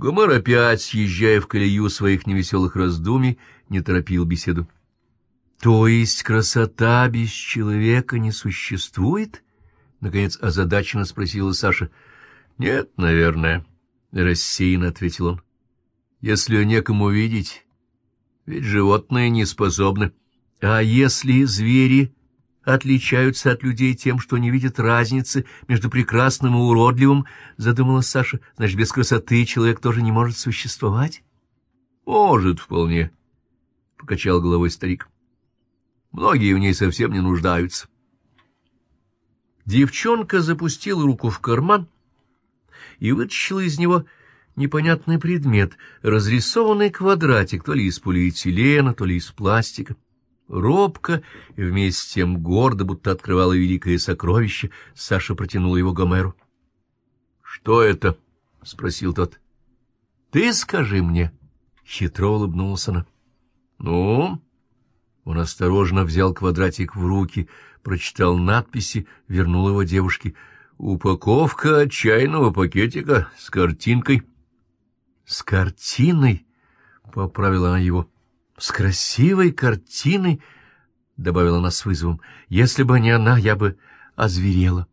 Гомер опять, съезжая в колею своих невеселых раздумий, не торопил беседу. — То есть красота без человека не существует? — наконец озадаченно спросила Саша. — Нет, наверное, — рассеянно ответил он. — Если некому видеть, ведь животные не способны. А если звери отличаются от людей тем, что не видят разницы между прекрасным и уродливым, — задумала Саша. — Значит, без красоты человек тоже не может существовать? — Может, вполне, — покачал головой старик. — Многие в ней совсем не нуждаются. Девчонка запустила руку в карман и вытащила из него непонятный предмет, разрисованный квадратик, то ли из полиэтилена, то ли из пластика. Робко и вместе с тем гордо, будто открывала великое сокровище, Саша протянула его Гомеру. — Что это? — спросил тот. — Ты скажи мне. Хитро улыбнулся она. — Ну? Он осторожно взял квадратик в руки, прочитал надписи, вернул его девушке. — Упаковка чайного пакетика с картинкой. — С картиной? — поправила она его. — с красивой картиной, — добавила она с вызовом, — если бы не она, я бы озверела.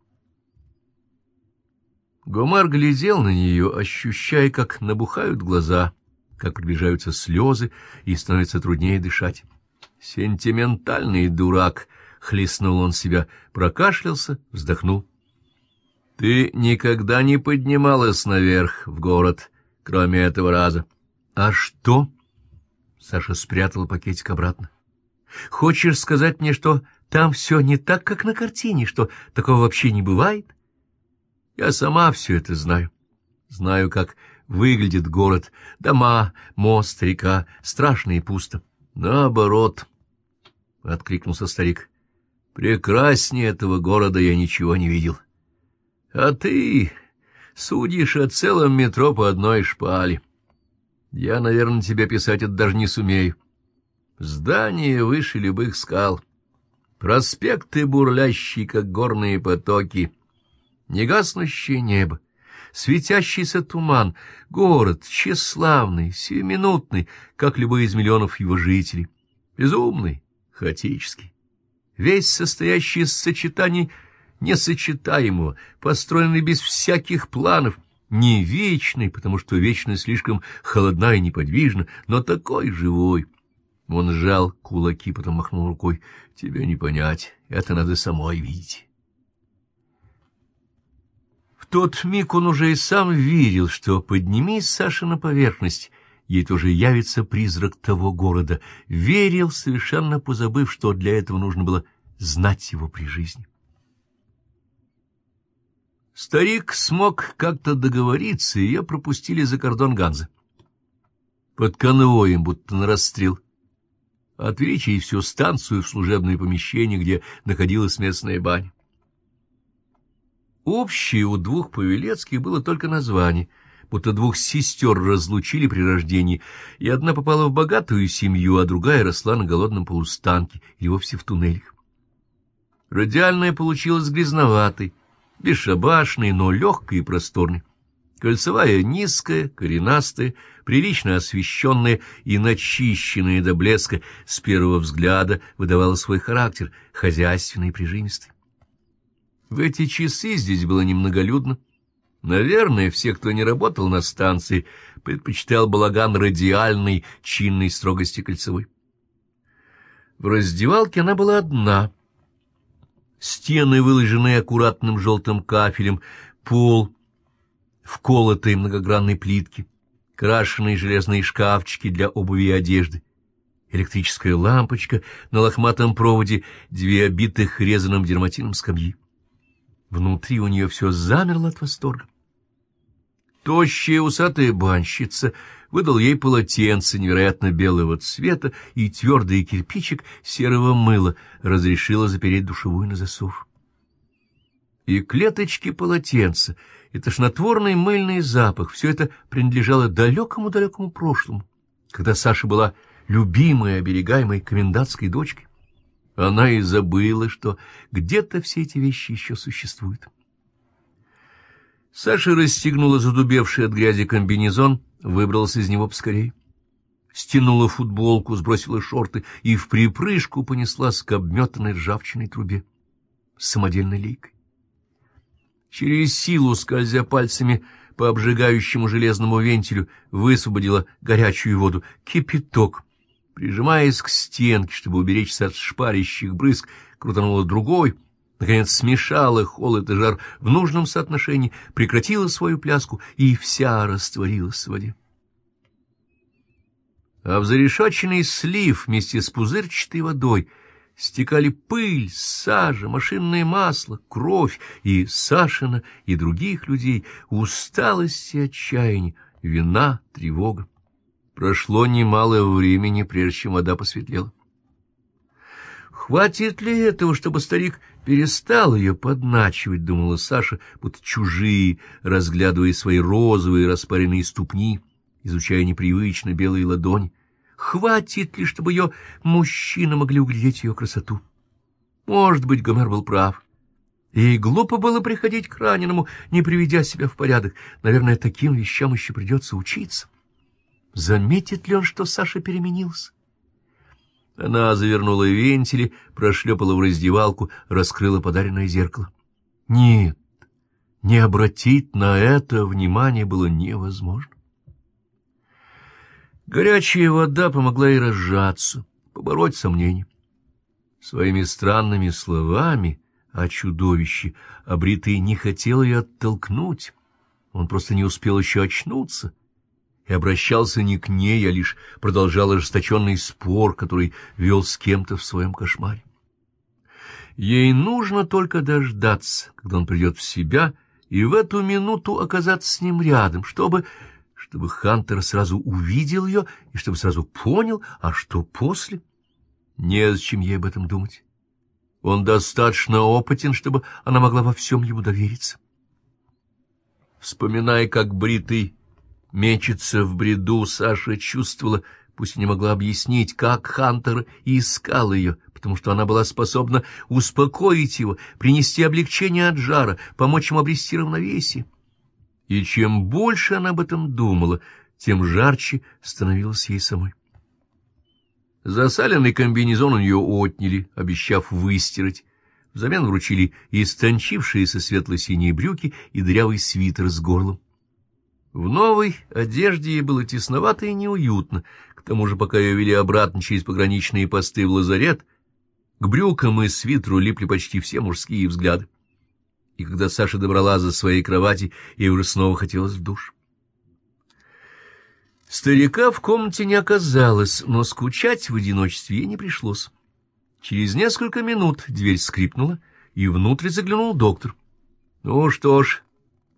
Гомар глядел на нее, ощущая, как набухают глаза, как приближаются слезы, и становится труднее дышать. «Сентиментальный дурак!» — хлестнул он себя, прокашлялся, вздохнул. «Ты никогда не поднималась наверх, в город, кроме этого раза». «А что?» Саша спрятала пакетик обратно. «Хочешь сказать мне, что там все не так, как на картине, что такого вообще не бывает?» «Я сама все это знаю. Знаю, как выглядит город, дома, мост, река, страшно и пусто. Наоборот», — откликнулся старик, — «прекраснее этого города я ничего не видел. А ты судишь о целом метро по одной шпале». Я, наверное, тебе писать это даже не сумею. Здание выше любых скал, проспекты бурлящие, как горные потоки, негаснущее небо, светящийся туман, город тщеславный, сиюминутный, как любой из миллионов его жителей, безумный, хаотический, весь состоящий из сочетаний несочетаемого, построенный без всяких планов — не вечный, потому что вечность слишком холодна и неподвижна, но такой живой. Он сжал кулаки, потом махнул рукой. Тебе не понять, это надо самой видеть. В тот миг он уже и сам верил, что, поднимись Саша на поверхность, ей тоже явится призрак того города. Верил, совершенно позабыв, что для этого нужно было знать его при жизни. Старик смог как-то договориться, и ее пропустили за кордон Ганзы. Под конвоем, будто на расстрел. Отвели всю станцию в служебное помещение, где находилась местная баня. Общее у двух Павелецких было только название, будто двух сестер разлучили при рождении, и одна попала в богатую семью, а другая росла на голодном полустанке или вовсе в туннелях. Радиальная получилась грязноватой, бесшабашный, но легкий и просторный. Кольцевая низкая, коренастая, прилично освещенная и начищенная до блеска, с первого взгляда выдавала свой характер, хозяйственный и прижимистый. В эти часы здесь было немноголюдно. Наверное, все, кто не работал на станции, предпочитал балаган радиальной, чинной строгости кольцевой. В раздевалке она была одна — Стены, выложенные аккуратным желтым кафелем, пол вколотой многогранной плитки, крашеные железные шкафчики для обуви и одежды, электрическая лампочка на лохматом проводе, две обитых резаным дерматином скамьи. Внутри у нее все замерло от восторга. Тощая усатая банщица выдал ей полотенце невероятно белого цвета и твердый кирпичик серого мыла, разрешила запереть душевую на засов. И клеточки полотенца, и тошнотворный мыльный запах — все это принадлежало далекому-далекому прошлому, когда Саша была любимой, оберегаемой комендантской дочкой. Она и забыла, что где-то все эти вещи еще существуют. Саша расстегнула задубевший от грязи комбинезон выбралась из него поскорей, стянула футболку, сбросила шорты и в припрыжку понеслась к обметанной ржавчиной трубе с самодельной лейкой. Через силу, скользя пальцами по обжигающему железному вентилю, высвободила горячую воду. Кипяток. Прижимаясь к стенке, чтобы уберечься от шпарящих брызг, крутанула другой — наконец смешала холод и жар в нужном соотношении, прекратила свою пляску и вся растворилась в воде. А в зарешоченный слив вместе с пузырчатой водой стекали пыль, сажа, машинное масло, кровь и Сашина, и других людей, усталость и отчаяние, вина, тревога. Прошло немало времени, прежде чем вода посветлела. Хватит ли этого, чтобы старик перестал ее подначивать, думала Саша, будто чужие, разглядывая свои розовые распаренные ступни, изучая непривычно белые ладони. Хватит ли, чтобы ее мужчины могли углядеть ее красоту? Может быть, Гомер был прав. Ей глупо было приходить к раненому, не приведя себя в порядок. Наверное, таким вещам еще придется учиться. Заметит ли он, что Саша переменился? Она завернула вентили, прошлепала в раздевалку, раскрыла подаренное зеркало. Нет, не обратить на это внимание было невозможно. Горячая вода помогла ей разжаться, побороть сомнения. Своими странными словами о чудовище Абритый не хотел ее оттолкнуть. Он просто не успел еще очнуться и обращался не к ней, а лишь продолжал ожесточенный спор, который вел с кем-то в своем кошмаре. Ей нужно только дождаться, когда он придет в себя, и в эту минуту оказаться с ним рядом, чтобы... чтобы Хантер сразу увидел ее и чтобы сразу понял, а что после. Незачем ей об этом думать. Он достаточно опытен, чтобы она могла во всем ему довериться. Вспоминая, как бритый Мечется в бреду, Саша чувствовала, пусть не могла объяснить, как Хантер искал ее, потому что она была способна успокоить его, принести облегчение от жара, помочь ему обрести равновесие. И чем больше она об этом думала, тем жарче становилась ей самой. Засаленный комбинезон у нее отняли, обещав выстирать. Взамен вручили истончившиеся светло-синие брюки и дырявый свитер с горлом. В новой одежде ей было тесновато и неуютно, к тому же, пока ее вели обратно через пограничные посты в лазарет, к брюкам и свитеру липли почти все мужские взгляды. И когда Саша добрала за своей кровати, ей уже снова хотелось в душ. Старика в комнате не оказалось, но скучать в одиночестве ей не пришлось. Через несколько минут дверь скрипнула, и внутрь заглянул доктор. — Ну что ж,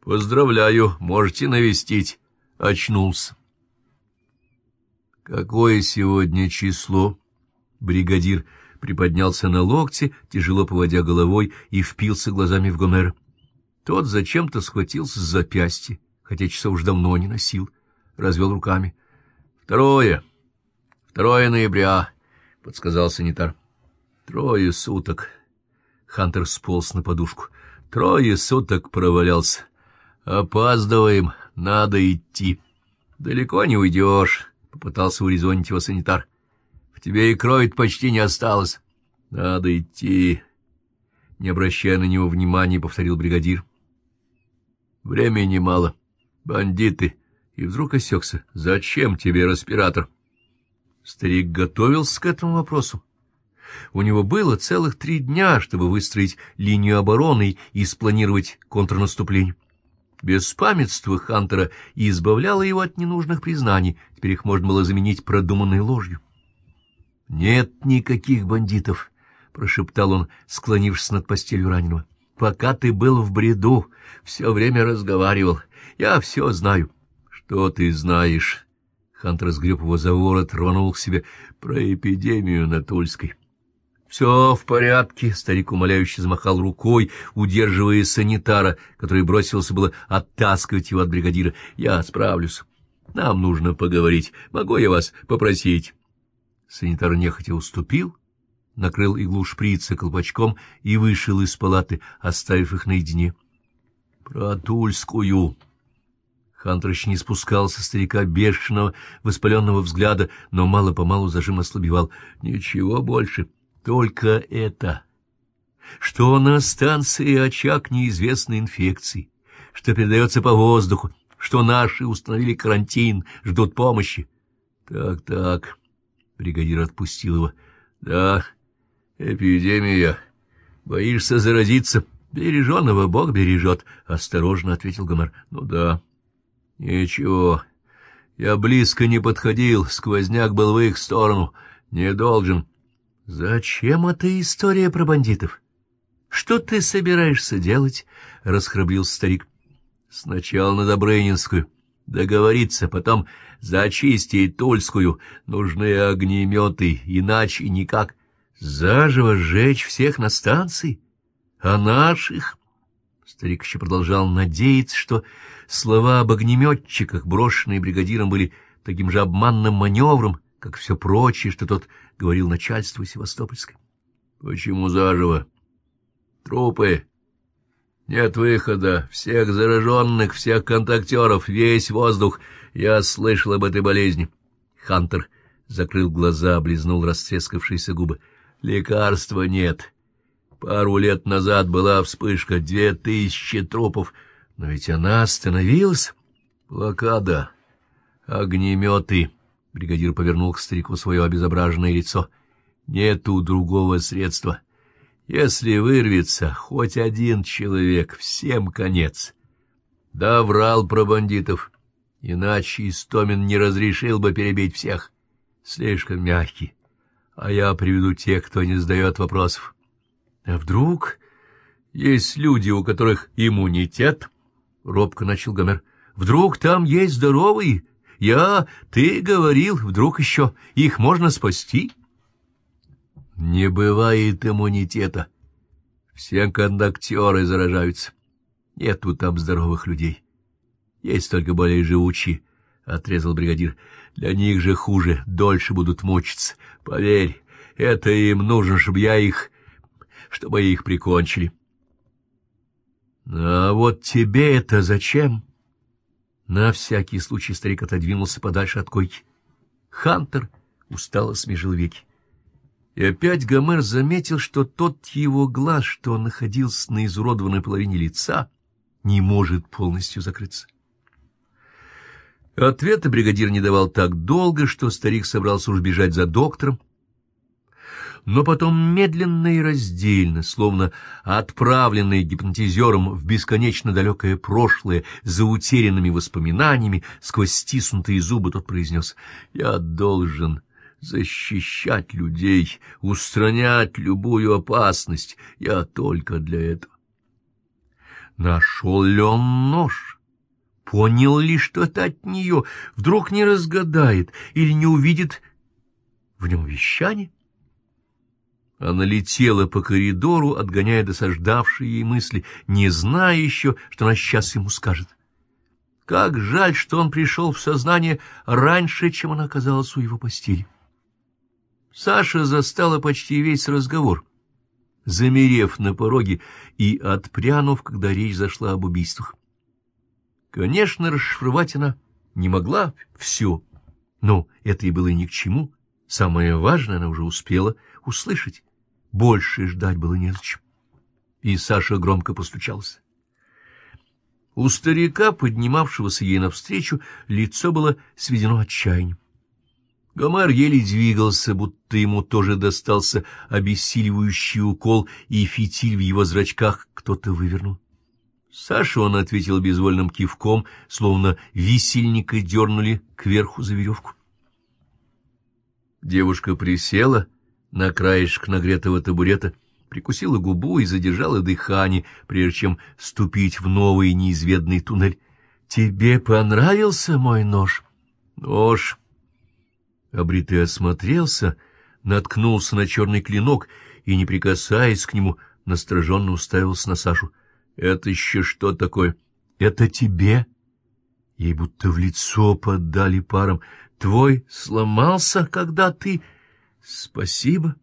Поздравляю, можете навестить. Очнулся. Какое сегодня число? Бригадир приподнялся на локте, тяжело поводя головой, и впился глазами в Гомера. Тот зачем-то схватился с запястья, хотя часов уж давно не носил, развел руками. — Второе. Второе ноября, — подсказал санитар. — Трое суток. Хантер сполз на подушку. Трое суток провалялся. «Опаздываем, надо идти». «Далеко не уйдешь», — попытался урезонить его санитар. «В тебе и крови почти не осталось». «Надо идти», — не обращая на него внимания, повторил бригадир. «Времени мало. Бандиты». И вдруг осекся. «Зачем тебе респиратор?» Старик готовился к этому вопросу. У него было целых три дня, чтобы выстроить линию обороны и спланировать контрнаступление. Беспамятство Хантера избавляло его от ненужных признаний, теперь их можно было заменить продуманной ложью. — Нет никаких бандитов, — прошептал он, склонившись над постелью раненого. — Пока ты был в бреду, все время разговаривал. Я все знаю. — Что ты знаешь? Хантер сгреб его за ворот, рванул к себе про эпидемию на Тульской. «Все в порядке», — старик умоляюще замахал рукой, удерживая санитара, который бросился было оттаскивать его от бригадира. «Я справлюсь. Нам нужно поговорить. Могу я вас попросить?» Санитар нехотя уступил, накрыл иглу шприца колпачком и вышел из палаты, оставив их наедине. «Про Тульскую!» Хантер еще не спускал со старика бешеного, воспаленного взгляда, но мало-помалу зажим ослабевал. Ничего больше, только это. Что на станции очаг неизвестной инфекции, что передается по воздуху, что наши установили карантин, ждут помощи. Так, так, бригадир отпустил его. Да, эпидемия. Боишься заразиться? Береженного Бог бережет, — осторожно ответил Гомер. Ну да. Ничего. Я близко не подходил, сквозняк был в их сторону. Не должен. Зачем эта история про бандитов? Что ты собираешься делать? — расхрабрился старик. Сначала на Добрынинскую. Договориться, потом зачистить Тульскую. Нужны огнеметы, иначе никак. Заживо сжечь всех на станции? А наших? Старик еще продолжал надеяться, что слова об огнеметчиках, брошенные бригадиром, были таким же обманным маневром, как все прочее, что тот говорил начальству Севастопольской. — Почему заживо? — Трупы нет выхода. Всех зараженных, всех контактеров, весь воздух. Я слышал об этой болезни. Хантер закрыл глаза, облизнул растрескавшиеся губы. Лекарства нет. Пару лет назад была вспышка, две тысячи трупов. Но ведь она остановилась. Блокада. Огнеметы. Бригадир повернул к старику свое обезображенное лицо. Нету другого средства. — если вырвется хоть один человек, всем конец. Да врал про бандитов, иначе Истомин не разрешил бы перебить всех. Слишком мягкий. А я приведу тех, кто не задает вопросов. А вдруг есть люди, у которых иммунитет? Робко начал Гомер. Вдруг там есть здоровые? Я, ты говорил, вдруг еще их можно спасти? — не бывает иммунитета. Все кондуктеры заражаются. Нету там здоровых людей. Есть только более живучие, — отрезал бригадир. Для них же хуже, дольше будут мучиться. Поверь, это им нужно, чтобы я их... чтобы их прикончили. А вот тебе это зачем? На всякий случай старик отодвинулся подальше от койки. Хантер устало смежил веки. И опять Гомер заметил, что тот его глаз, что находился на изуродованной половине лица, не может полностью закрыться. Ответа бригадир не давал так долго, что старик собрался уж бежать за доктором, но потом медленно и раздельно, словно отправленный гипнотизером в бесконечно далекое прошлое за утерянными воспоминаниями, сквозь стиснутые зубы тот произнес «Я должен защищать людей, устранять любую опасность. Я только для этого. Нашел ли он нож? Понял ли, что это от нее? Вдруг не разгадает или не увидит в нем вещание? Она летела по коридору, отгоняя досаждавшие ей мысли, не зная еще, что она сейчас ему скажет. Как жаль, что он пришел в сознание раньше, чем она оказалась у его постели. Саша застала почти весь разговор, замерев на пороге и отпрянув, когда речь зашла об убийствах. Конечно, расшифровать она не могла все, но это и было ни к чему. Самое важное она уже успела услышать. Больше ждать было незачем. И Саша громко постучался. У старика, поднимавшегося ей навстречу, лицо было сведено отчаянием. Гомер еле двигался, будто ему тоже достался обессиливающий укол, и фитиль в его зрачках кто-то вывернул. Саша он ответил безвольным кивком, словно висельника дернули кверху за веревку. Девушка присела на краешек нагретого табурета, прикусила губу и задержала дыхание, прежде чем ступить в новый неизведанный туннель. — Тебе понравился мой нож? — Нож Обритый осмотрелся, наткнулся на черный клинок и, не прикасаясь к нему, настороженно уставился на Сашу. — Это еще что такое? — Это тебе? Ей будто в лицо поддали паром. — Твой сломался, когда ты... — Спасибо.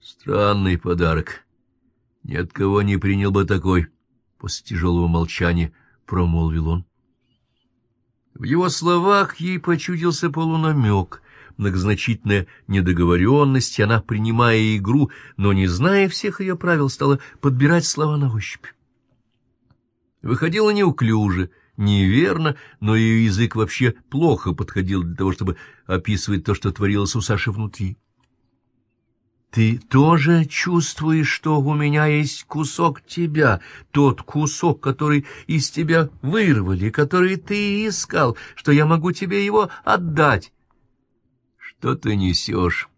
Странный подарок. Ни от кого не принял бы такой. После тяжелого молчания промолвил он. В его словах ей почудился полунамек, многозначительная недоговоренность, она, принимая игру, но не зная всех ее правил, стала подбирать слова на ощупь. Выходило неуклюже, неверно, но ее язык вообще плохо подходил для того, чтобы описывать то, что творилось у Саши внутри. Ты тоже чувствуешь, что у меня есть кусок тебя, тот кусок, который из тебя вырвали, который ты искал, что я могу тебе его отдать. Что ты несешь?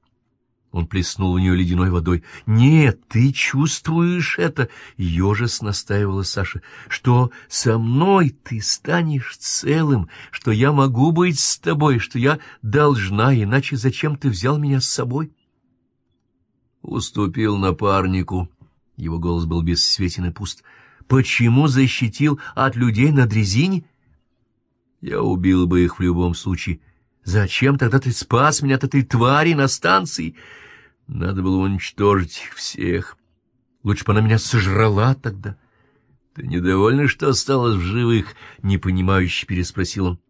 Он плеснул у нее ледяной водой. «Нет, ты чувствуешь это!» — ежес настаивала Саша. «Что со мной ты станешь целым, что я могу быть с тобой, что я должна, иначе зачем ты взял меня с собой?» Уступил напарнику. Его голос был бессветен и пуст. Почему защитил от людей на дрезине? Я убил бы их в любом случае. Зачем тогда ты спас меня от этой твари на станции? Надо было уничтожить их всех. Лучше бы она меня сожрала тогда. Ты недовольна, что осталась в живых? Непонимающе переспросил он.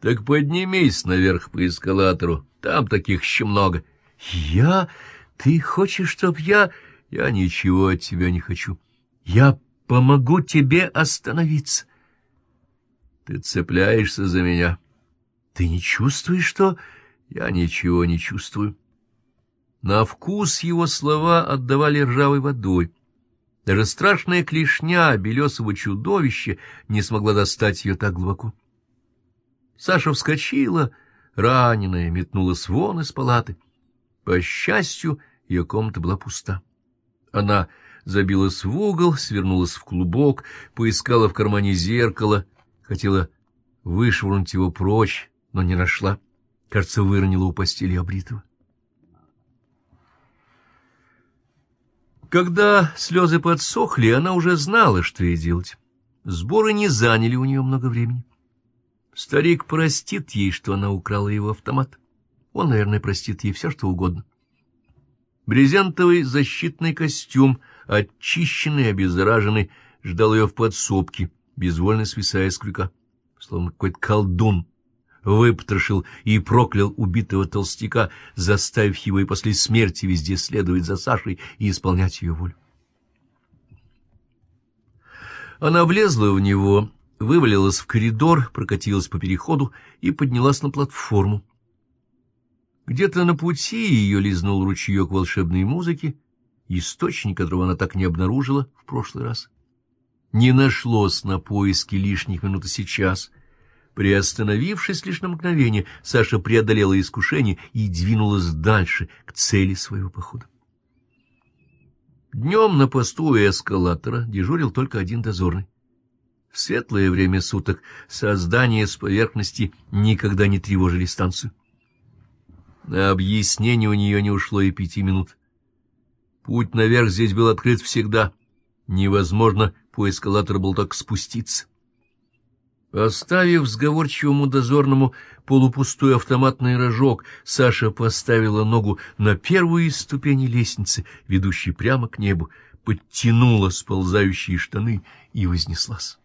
Так поднимись наверх по эскалатору. Там таких еще много. Я... Ты хочешь, чтоб я... Я ничего от тебя не хочу. Я помогу тебе остановиться. Ты цепляешься за меня. Ты не чувствуешь, что... Я ничего не чувствую. На вкус его слова отдавали ржавой водой. Даже страшная клешня белесого чудовища не смогла достать ее так глубоко. Саша вскочила, раненая, метнулась вон из палаты. По счастью, ее комната была пуста. Она забилась в угол, свернулась в клубок, поискала в кармане зеркало, хотела вышвырнуть его прочь, но не нашла. Кажется, выронила у постели обритого. Когда слезы подсохли, она уже знала, что ей делать. Сборы не заняли у нее много времени. Старик простит ей, что она украла его автомат. Он, наверное, простит ей все, что угодно. Брезентовый защитный костюм, очищенный, обеззараженный, ждал ее в подсобке, безвольно свисая с крюка, словно какой-то колдун выпотрошил и проклял убитого толстяка, заставив его и после смерти везде следовать за Сашей и исполнять ее волю. Она влезла в него, вывалилась в коридор, прокатилась по переходу и поднялась на платформу. Где-то на пути ее лизнул ручеек волшебной музыки, источник которого она так не обнаружила в прошлый раз. Не нашлось на поиски лишних минут и сейчас. Приостановившись лишь на мгновение, Саша преодолела искушение и двинулась дальше, к цели своего похода. Днем на посту у эскалатора дежурил только один дозорный. В светлое время суток создания с поверхности никогда не тревожили станцию. На объяснение у нее не ушло и пяти минут. Путь наверх здесь был открыт всегда. Невозможно по эскалатору был так спуститься. Оставив сговорчивому дозорному полупустой автоматный рожок, Саша поставила ногу на первую из ступеней лестницы, ведущей прямо к небу, подтянула сползающие штаны и вознеслась.